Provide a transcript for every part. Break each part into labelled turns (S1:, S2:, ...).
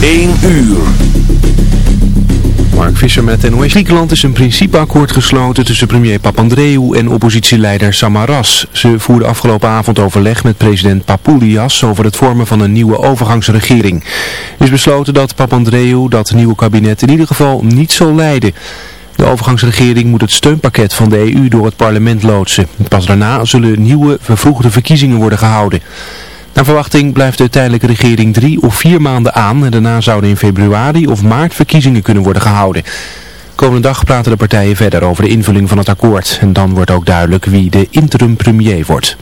S1: 1 uur.
S2: Mark Visser met het NOS. Griekenland is een principeakkoord gesloten tussen premier Papandreou en oppositieleider Samaras. Ze voerden afgelopen avond overleg met president Papoulias over het vormen van een nieuwe overgangsregering. Er is besloten dat Papandreou dat nieuwe kabinet in ieder geval niet zal leiden. De overgangsregering moet het steunpakket van de EU door het parlement loodsen. Pas daarna zullen nieuwe vervroegde verkiezingen worden gehouden. Naar verwachting blijft de tijdelijke regering drie of vier maanden aan en daarna zouden in februari of maart verkiezingen kunnen worden gehouden. Komende dag praten de partijen verder over de invulling van het akkoord en dan wordt ook duidelijk wie de interim premier wordt.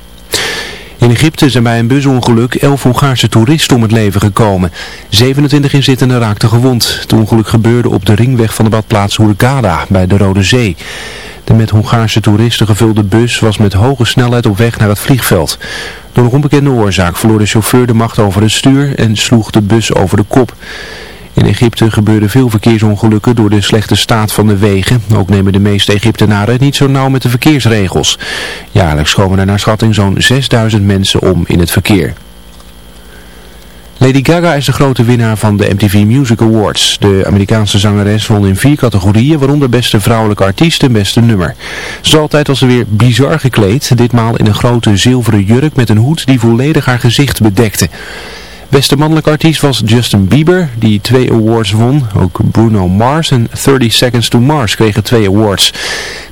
S2: In Egypte zijn bij een busongeluk 11 Hongaarse toeristen om het leven gekomen. 27 inzittenden raakten gewond. Het ongeluk gebeurde op de ringweg van de badplaats Hurghada bij de Rode Zee. De met Hongaarse toeristen gevulde bus was met hoge snelheid op weg naar het vliegveld. Door een onbekende oorzaak verloor de chauffeur de macht over het stuur en sloeg de bus over de kop. In Egypte gebeuren veel verkeersongelukken door de slechte staat van de wegen. Ook nemen de meeste Egyptenaren het niet zo nauw met de verkeersregels. Jaarlijks komen er naar schatting zo'n 6000 mensen om in het verkeer. Lady Gaga is de grote winnaar van de MTV Music Awards. De Amerikaanse zangeres won in vier categorieën, waaronder beste vrouwelijke artiest en beste nummer. Zoals altijd was ze weer bizar gekleed, ditmaal in een grote zilveren jurk met een hoed die volledig haar gezicht bedekte. Beste mannelijke artiest was Justin Bieber, die twee awards won. Ook Bruno Mars en 30 Seconds to Mars kregen twee awards.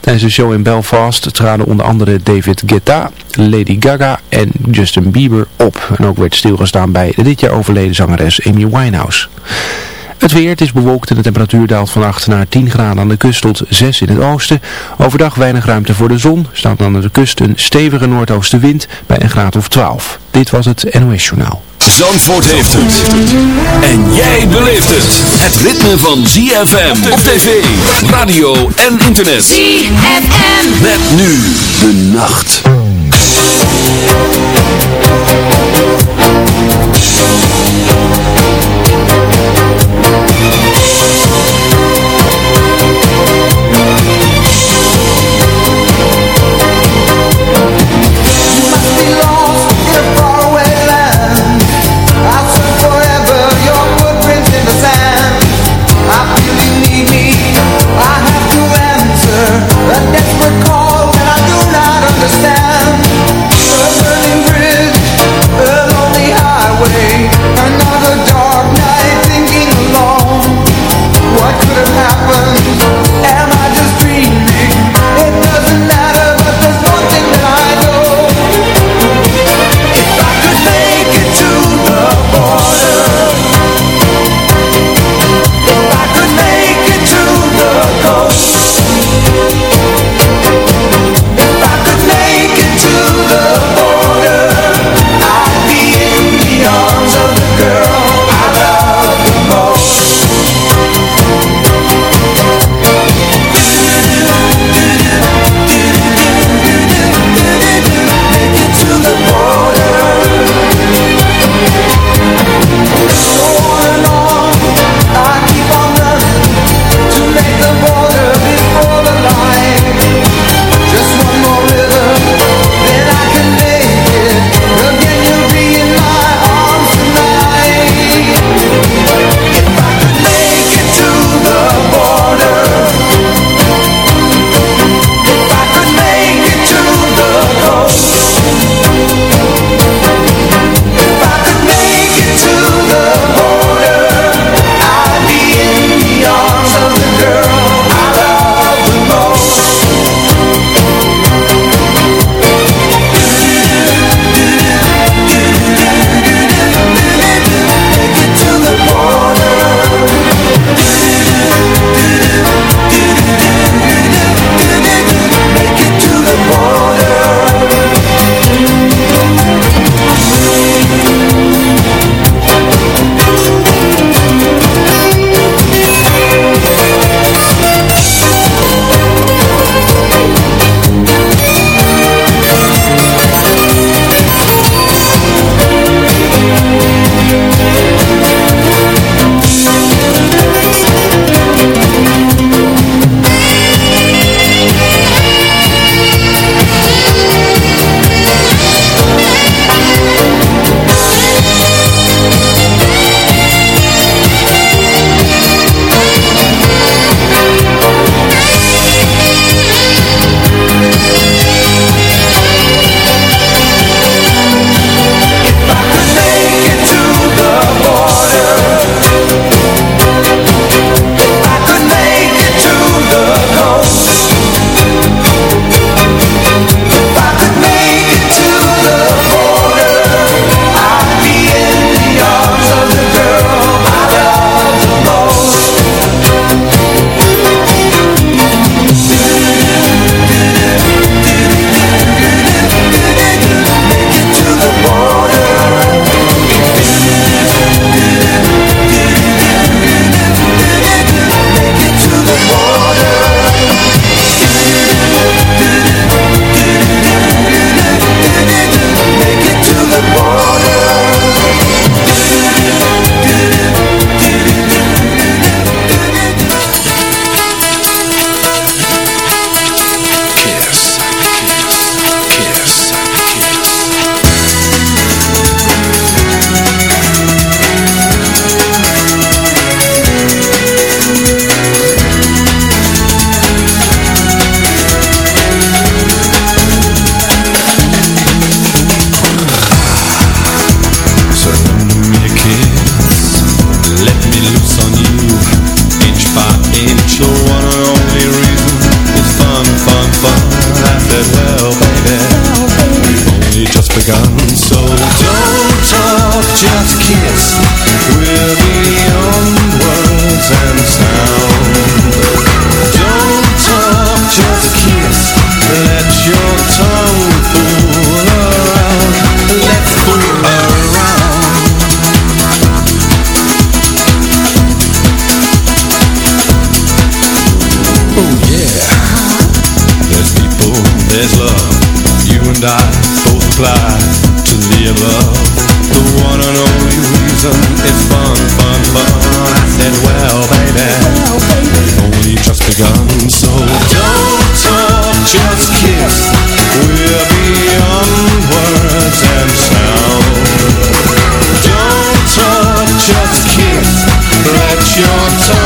S2: Tijdens de show in Belfast traden onder andere David Guetta, Lady Gaga en Justin Bieber op. En ook werd stilgestaan bij de dit jaar overleden zangeres Amy Winehouse. Het weer, het is bewolkt en de temperatuur daalt van 8 naar 10 graden aan de kust tot 6 in het oosten. Overdag weinig ruimte voor de zon. Staat aan de kust een stevige noordoostenwind bij een graad of 12. Dit was het NOS Journaal.
S1: Zandvoort heeft het. En jij beleeft het. Het ritme van ZFM op tv, radio en internet.
S3: ZFM.
S1: Met nu de nacht.
S3: your time.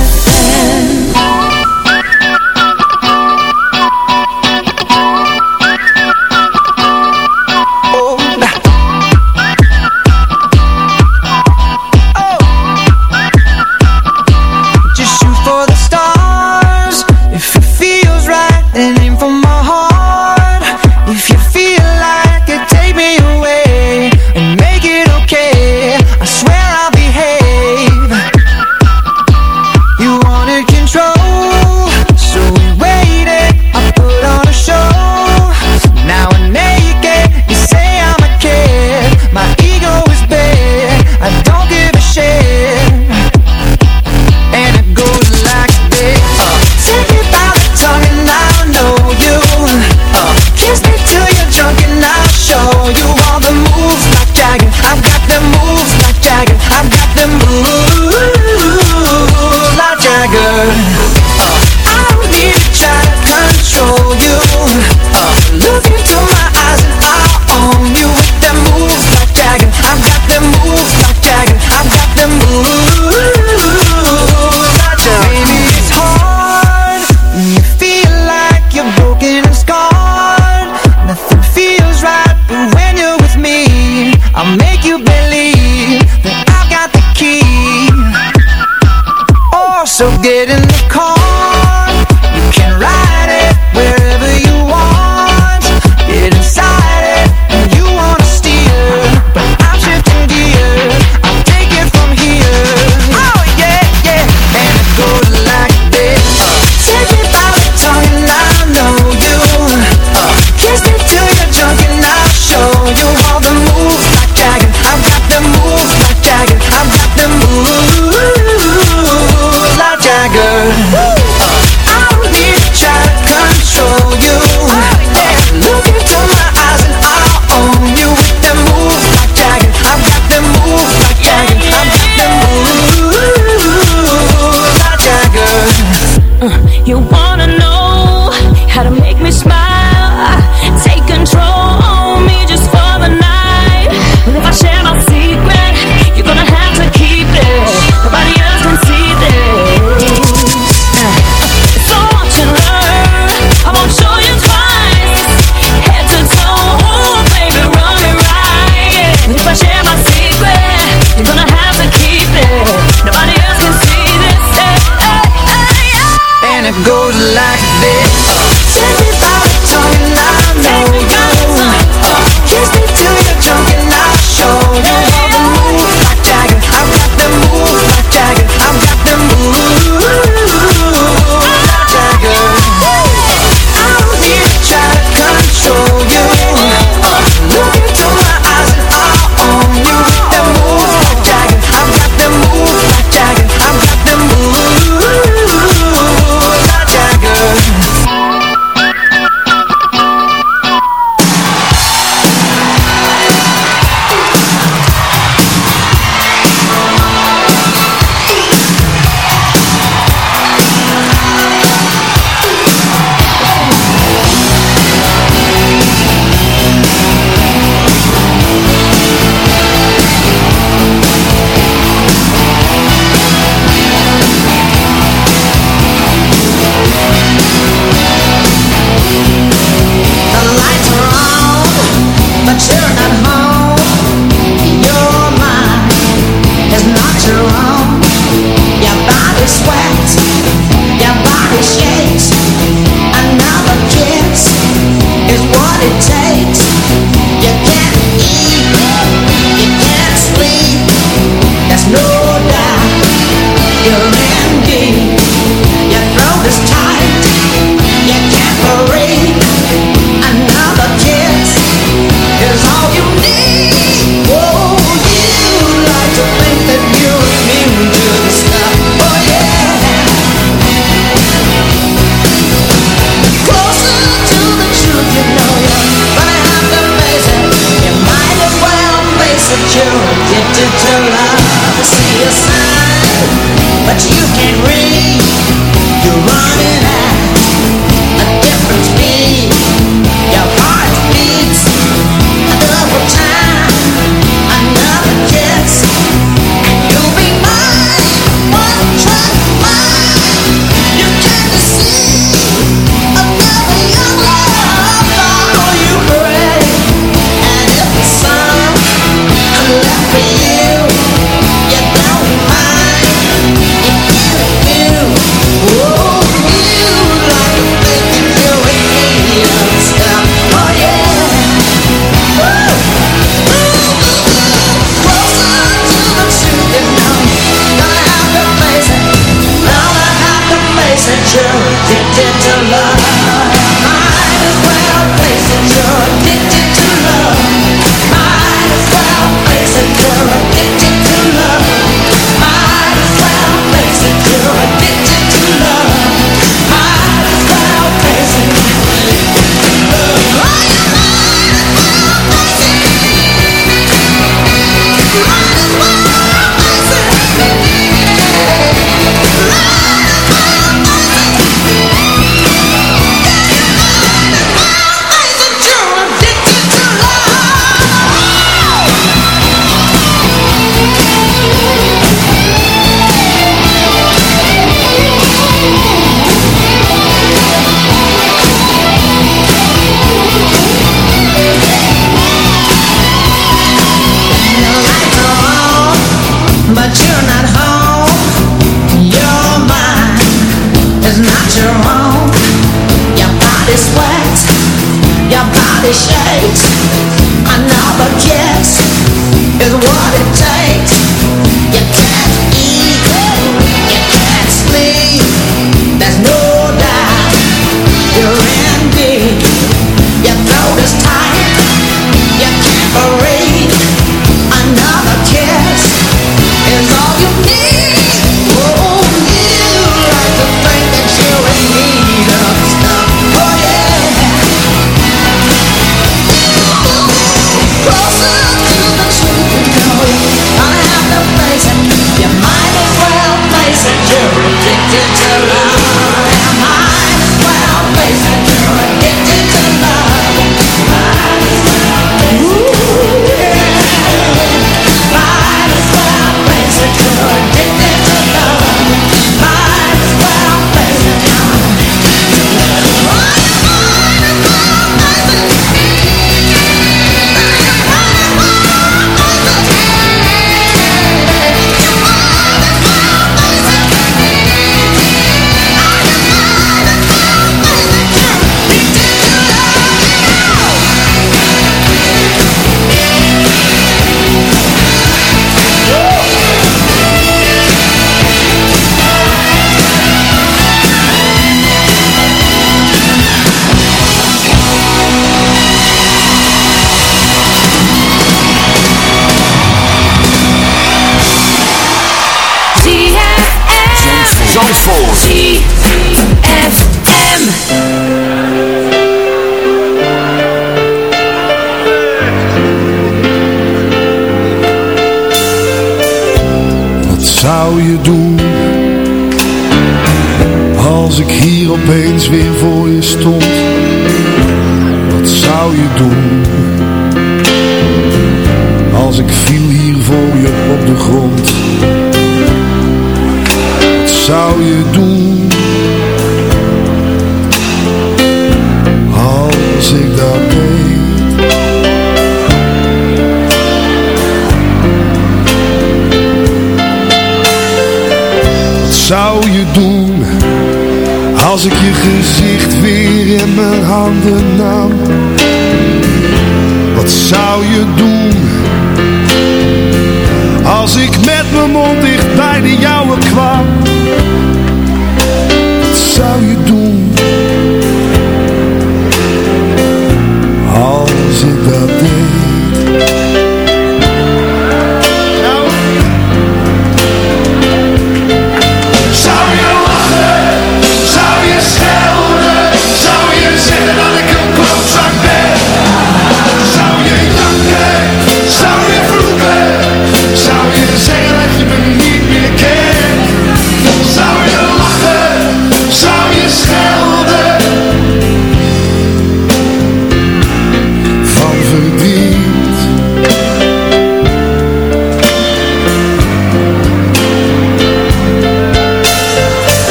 S4: als ik je gezicht weer in mijn handen nam?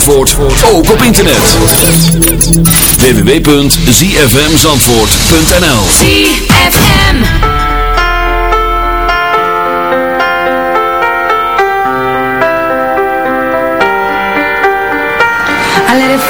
S5: Zandvoort ook op internet. www.zfmzandvoort.nl
S6: ZFM.
S7: I let it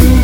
S7: you.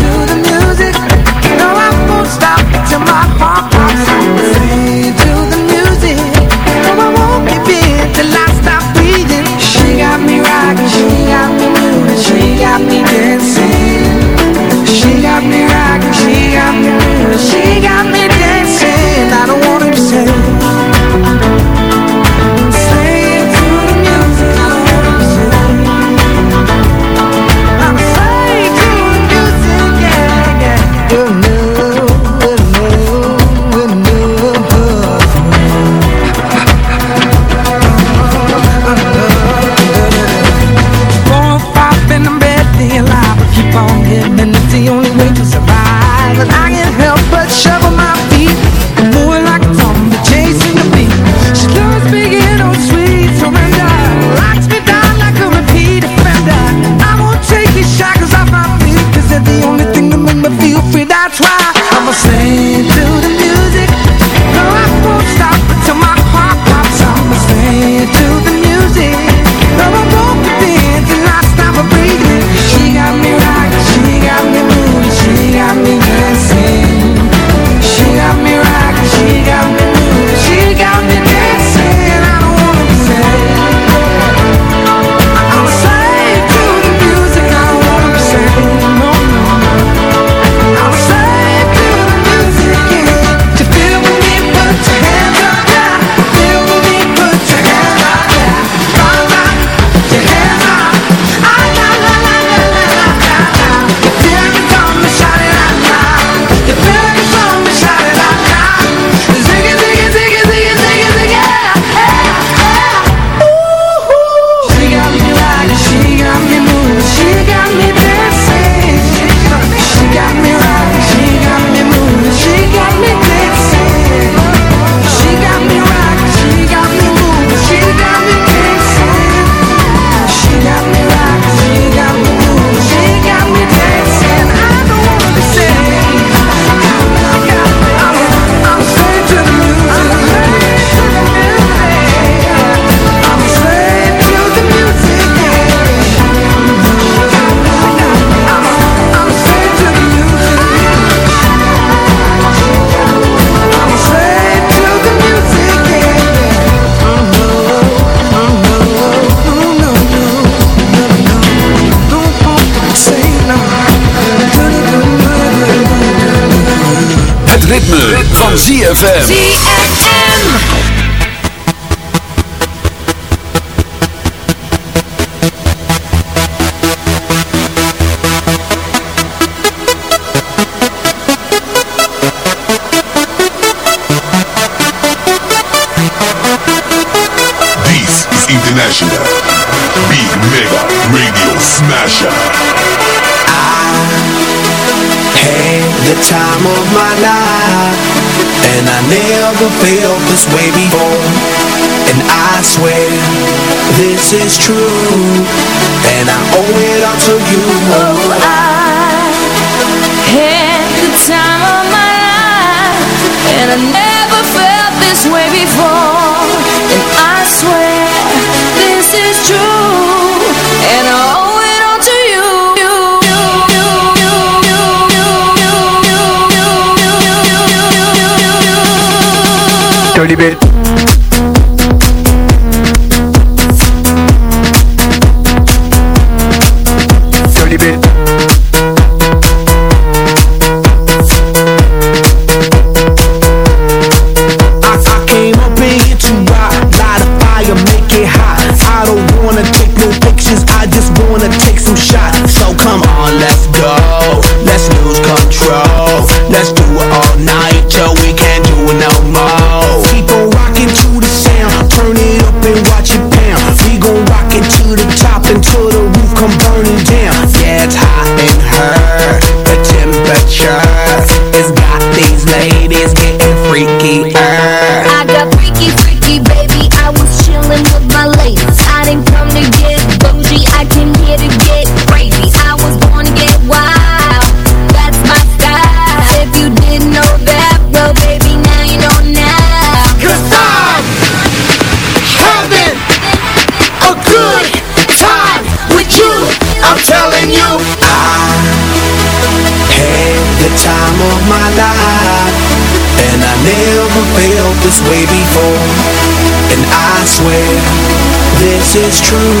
S1: ZFM.
S8: you
S7: know. Oh, I had the time of my life And I never felt this way before. it's true.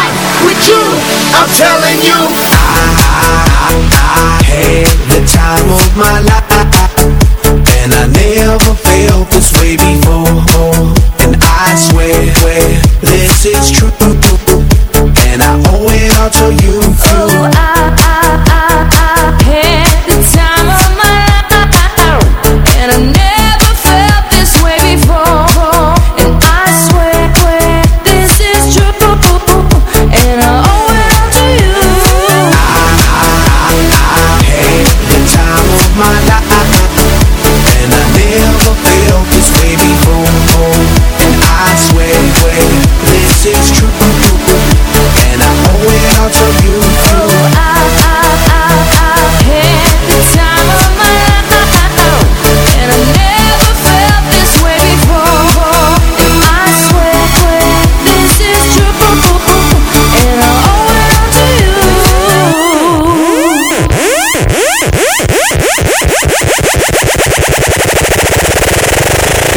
S8: with you. I'm telling you. I, I, I
S7: had the time of my life, and I never felt this way before. And I swear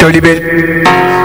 S4: eu liberei.